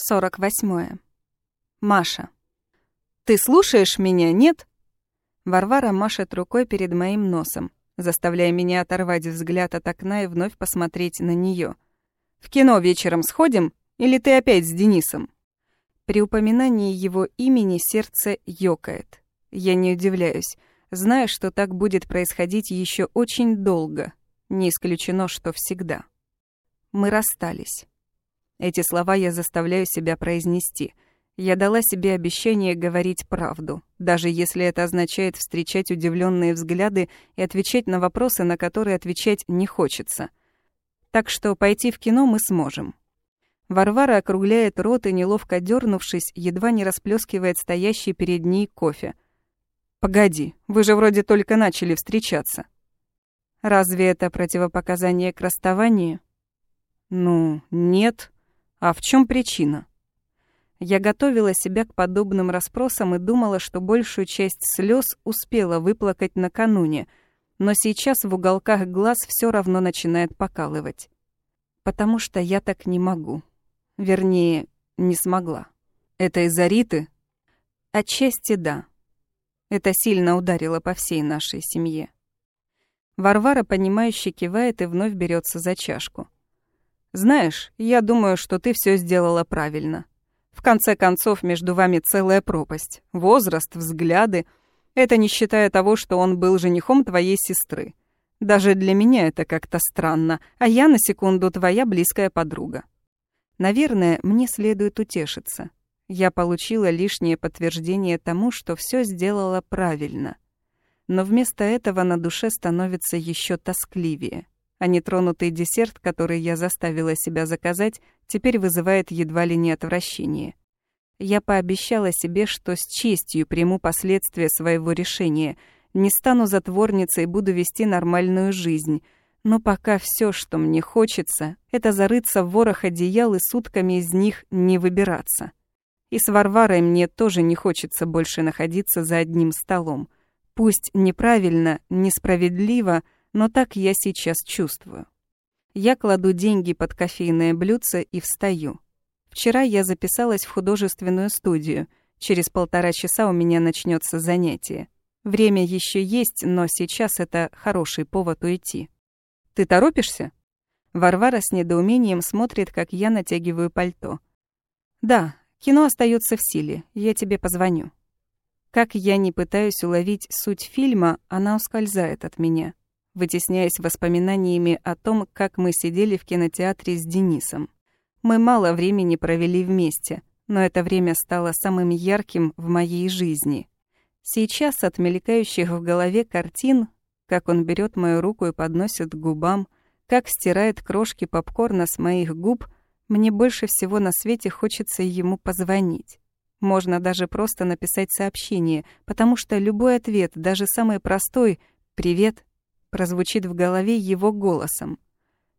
48. Маша. «Ты слушаешь меня, нет?» Варвара машет рукой перед моим носом, заставляя меня оторвать взгляд от окна и вновь посмотреть на нее. «В кино вечером сходим? Или ты опять с Денисом?» При упоминании его имени сердце ёкает. Я не удивляюсь, зная, что так будет происходить еще очень долго. Не исключено, что всегда. Мы расстались. Эти слова я заставляю себя произнести. Я дала себе обещание говорить правду, даже если это означает встречать удивленные взгляды и отвечать на вопросы, на которые отвечать не хочется. Так что пойти в кино мы сможем. Варвара округляет рот и, неловко дернувшись, едва не расплескивает стоящий перед ней кофе. «Погоди, вы же вроде только начали встречаться». «Разве это противопоказание к расставанию?» «Ну, нет», а в чем причина? Я готовила себя к подобным расспросам и думала, что большую часть слез успела выплакать накануне, но сейчас в уголках глаз все равно начинает покалывать. Потому что я так не могу. Вернее, не смогла. Это из-за Риты? Отчасти да. Это сильно ударило по всей нашей семье. Варвара, понимающе кивает и вновь берется за чашку. Знаешь, я думаю, что ты все сделала правильно. В конце концов, между вами целая пропасть. Возраст, взгляды. Это не считая того, что он был женихом твоей сестры. Даже для меня это как-то странно, а я на секунду твоя близкая подруга. Наверное, мне следует утешиться. Я получила лишнее подтверждение тому, что все сделала правильно. Но вместо этого на душе становится еще тоскливее а нетронутый десерт, который я заставила себя заказать, теперь вызывает едва ли не отвращение. Я пообещала себе, что с честью приму последствия своего решения, не стану затворницей и буду вести нормальную жизнь. Но пока все, что мне хочется, это зарыться в ворох одеял и сутками из них не выбираться. И с Варварой мне тоже не хочется больше находиться за одним столом. Пусть неправильно, несправедливо — но так я сейчас чувствую. Я кладу деньги под кофейное блюдце и встаю. Вчера я записалась в художественную студию. Через полтора часа у меня начнется занятие. Время еще есть, но сейчас это хороший повод уйти. Ты торопишься? Варвара с недоумением смотрит, как я натягиваю пальто. Да, кино остается в силе. Я тебе позвоню. Как я не пытаюсь уловить суть фильма, она ускользает от меня вытесняясь воспоминаниями о том, как мы сидели в кинотеатре с Денисом. Мы мало времени провели вместе, но это время стало самым ярким в моей жизни. Сейчас от мелькающих в голове картин, как он берет мою руку и подносит к губам, как стирает крошки попкорна с моих губ, мне больше всего на свете хочется ему позвонить. Можно даже просто написать сообщение, потому что любой ответ, даже самый простой «Привет», прозвучит в голове его голосом.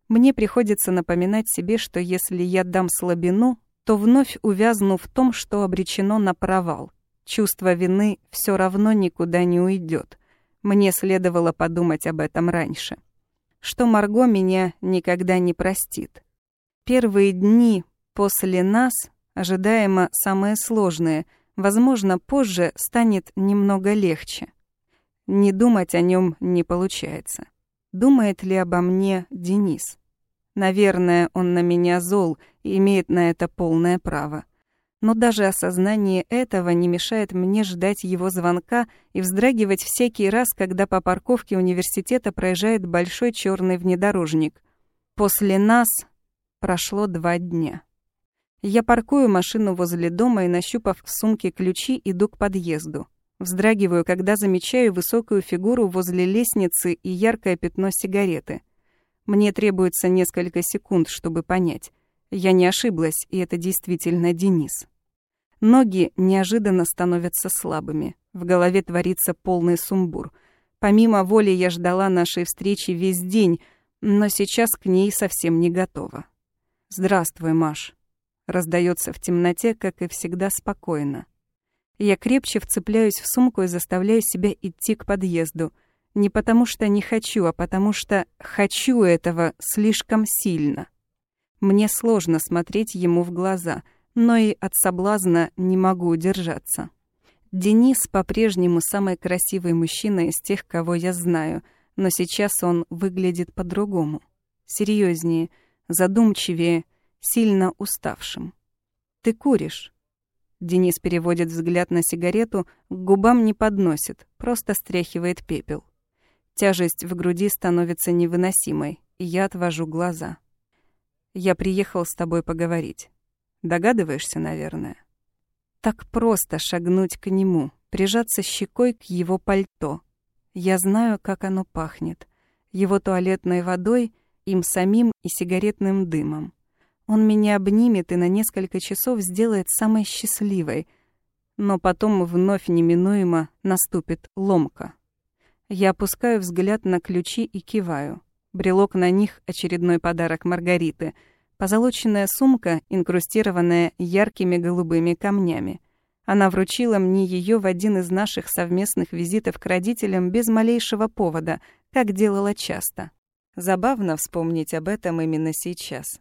Мне приходится напоминать себе, что если я дам слабину, то вновь увязну в том, что обречено на провал. Чувство вины все равно никуда не уйдет. Мне следовало подумать об этом раньше. Что Марго меня никогда не простит. Первые дни после нас, ожидаемо самые сложные, возможно, позже станет немного легче. Не думать о нем не получается. Думает ли обо мне Денис? Наверное, он на меня зол и имеет на это полное право. Но даже осознание этого не мешает мне ждать его звонка и вздрагивать всякий раз, когда по парковке университета проезжает большой черный внедорожник. После нас прошло два дня. Я паркую машину возле дома и, нащупав в сумке ключи, иду к подъезду. Вздрагиваю, когда замечаю высокую фигуру возле лестницы и яркое пятно сигареты. Мне требуется несколько секунд, чтобы понять. Я не ошиблась, и это действительно Денис. Ноги неожиданно становятся слабыми. В голове творится полный сумбур. Помимо воли я ждала нашей встречи весь день, но сейчас к ней совсем не готова. «Здравствуй, Маш», — раздается в темноте, как и всегда, спокойно. Я крепче вцепляюсь в сумку и заставляю себя идти к подъезду. Не потому что не хочу, а потому что хочу этого слишком сильно. Мне сложно смотреть ему в глаза, но и от соблазна не могу удержаться. Денис по-прежнему самый красивый мужчина из тех, кого я знаю, но сейчас он выглядит по-другому. Серьезнее, задумчивее, сильно уставшим. «Ты куришь?» Денис переводит взгляд на сигарету, к губам не подносит, просто стряхивает пепел. Тяжесть в груди становится невыносимой, и я отвожу глаза. «Я приехал с тобой поговорить. Догадываешься, наверное?» Так просто шагнуть к нему, прижаться щекой к его пальто. Я знаю, как оно пахнет. Его туалетной водой, им самим и сигаретным дымом. Он меня обнимет и на несколько часов сделает самой счастливой. Но потом вновь неминуемо наступит ломка. Я опускаю взгляд на ключи и киваю. Брелок на них — очередной подарок Маргариты. Позолоченная сумка, инкрустированная яркими голубыми камнями. Она вручила мне ее в один из наших совместных визитов к родителям без малейшего повода, как делала часто. Забавно вспомнить об этом именно сейчас.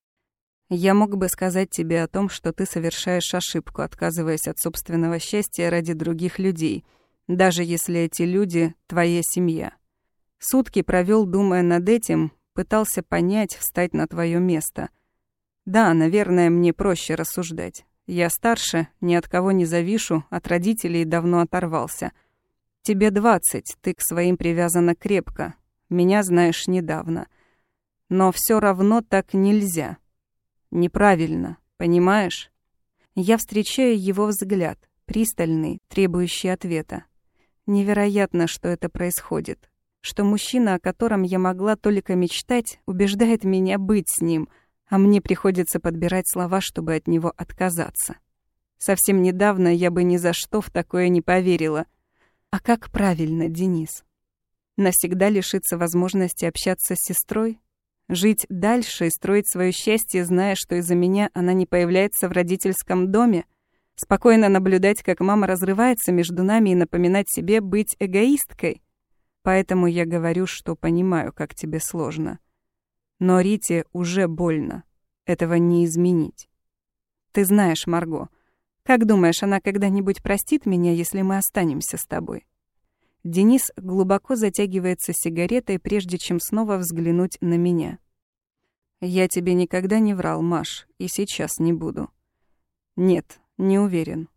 Я мог бы сказать тебе о том, что ты совершаешь ошибку, отказываясь от собственного счастья ради других людей, даже если эти люди — твоя семья. Сутки провел, думая над этим, пытался понять, встать на твое место. Да, наверное, мне проще рассуждать. Я старше, ни от кого не завишу, от родителей давно оторвался. Тебе двадцать, ты к своим привязана крепко. Меня знаешь недавно. Но все равно так нельзя. Неправильно, понимаешь? Я встречаю его взгляд, пристальный, требующий ответа. Невероятно, что это происходит. Что мужчина, о котором я могла только мечтать, убеждает меня быть с ним, а мне приходится подбирать слова, чтобы от него отказаться. Совсем недавно я бы ни за что в такое не поверила. А как правильно, Денис? Навсегда лишиться возможности общаться с сестрой? Жить дальше и строить свое счастье, зная, что из-за меня она не появляется в родительском доме? Спокойно наблюдать, как мама разрывается между нами и напоминать себе быть эгоисткой? Поэтому я говорю, что понимаю, как тебе сложно. Но Рите уже больно. Этого не изменить. Ты знаешь, Марго, как думаешь, она когда-нибудь простит меня, если мы останемся с тобой? Денис глубоко затягивается сигаретой, прежде чем снова взглянуть на меня. «Я тебе никогда не врал, Маш, и сейчас не буду». «Нет, не уверен».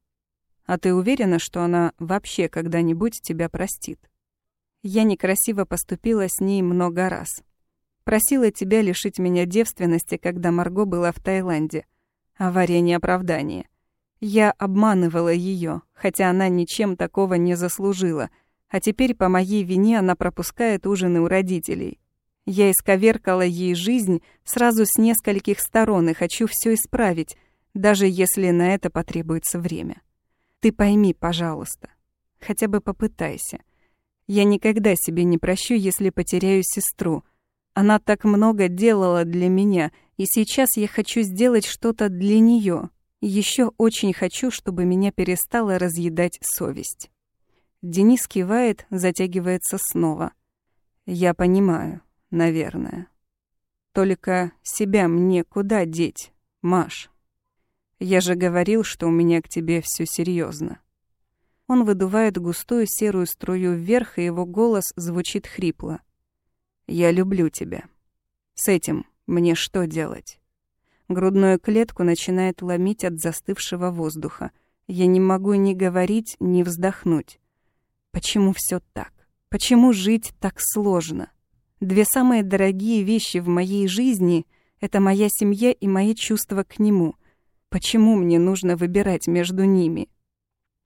«А ты уверена, что она вообще когда-нибудь тебя простит?» «Я некрасиво поступила с ней много раз. Просила тебя лишить меня девственности, когда Марго была в Таиланде. Авария не оправдание. Я обманывала ее, хотя она ничем такого не заслужила — а теперь по моей вине она пропускает ужины у родителей. Я исковеркала ей жизнь сразу с нескольких сторон и хочу все исправить, даже если на это потребуется время. Ты пойми, пожалуйста. Хотя бы попытайся. Я никогда себе не прощу, если потеряю сестру. Она так много делала для меня, и сейчас я хочу сделать что-то для нее. Еще очень хочу, чтобы меня перестала разъедать совесть. Денис кивает, затягивается снова. Я понимаю, наверное. Только себя мне куда деть, Маш? Я же говорил, что у меня к тебе все серьезно. Он выдувает густую серую струю вверх, и его голос звучит хрипло. «Я люблю тебя. С этим мне что делать?» Грудную клетку начинает ломить от застывшего воздуха. Я не могу ни говорить, ни вздохнуть. Почему все так? Почему жить так сложно? Две самые дорогие вещи в моей жизни — это моя семья и мои чувства к нему. Почему мне нужно выбирать между ними?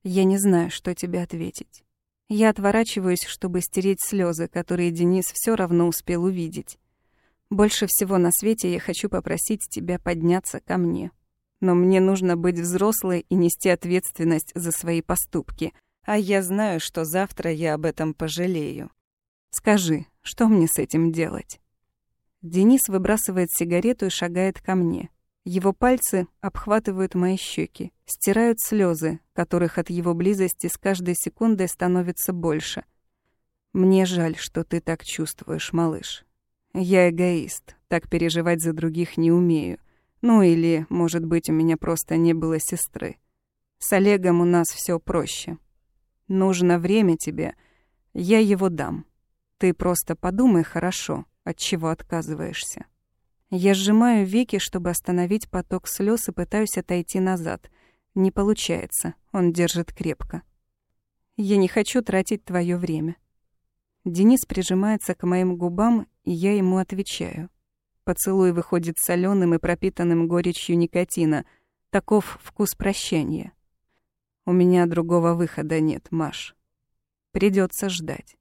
Я не знаю, что тебе ответить. Я отворачиваюсь, чтобы стереть слезы, которые Денис все равно успел увидеть. Больше всего на свете я хочу попросить тебя подняться ко мне. Но мне нужно быть взрослой и нести ответственность за свои поступки — а я знаю, что завтра я об этом пожалею. Скажи, что мне с этим делать?» Денис выбрасывает сигарету и шагает ко мне. Его пальцы обхватывают мои щеки, стирают слезы, которых от его близости с каждой секундой становится больше. «Мне жаль, что ты так чувствуешь, малыш. Я эгоист, так переживать за других не умею. Ну или, может быть, у меня просто не было сестры. С Олегом у нас все проще. Нужно время тебе, я его дам. Ты просто подумай хорошо, от чего отказываешься. Я сжимаю веки, чтобы остановить поток слез и пытаюсь отойти назад. Не получается, он держит крепко. Я не хочу тратить твое время. Денис прижимается к моим губам, и я ему отвечаю. Поцелуй выходит соленым и пропитанным горечью никотина. Таков вкус прощания. У меня другого выхода нет, Маш. Придется ждать.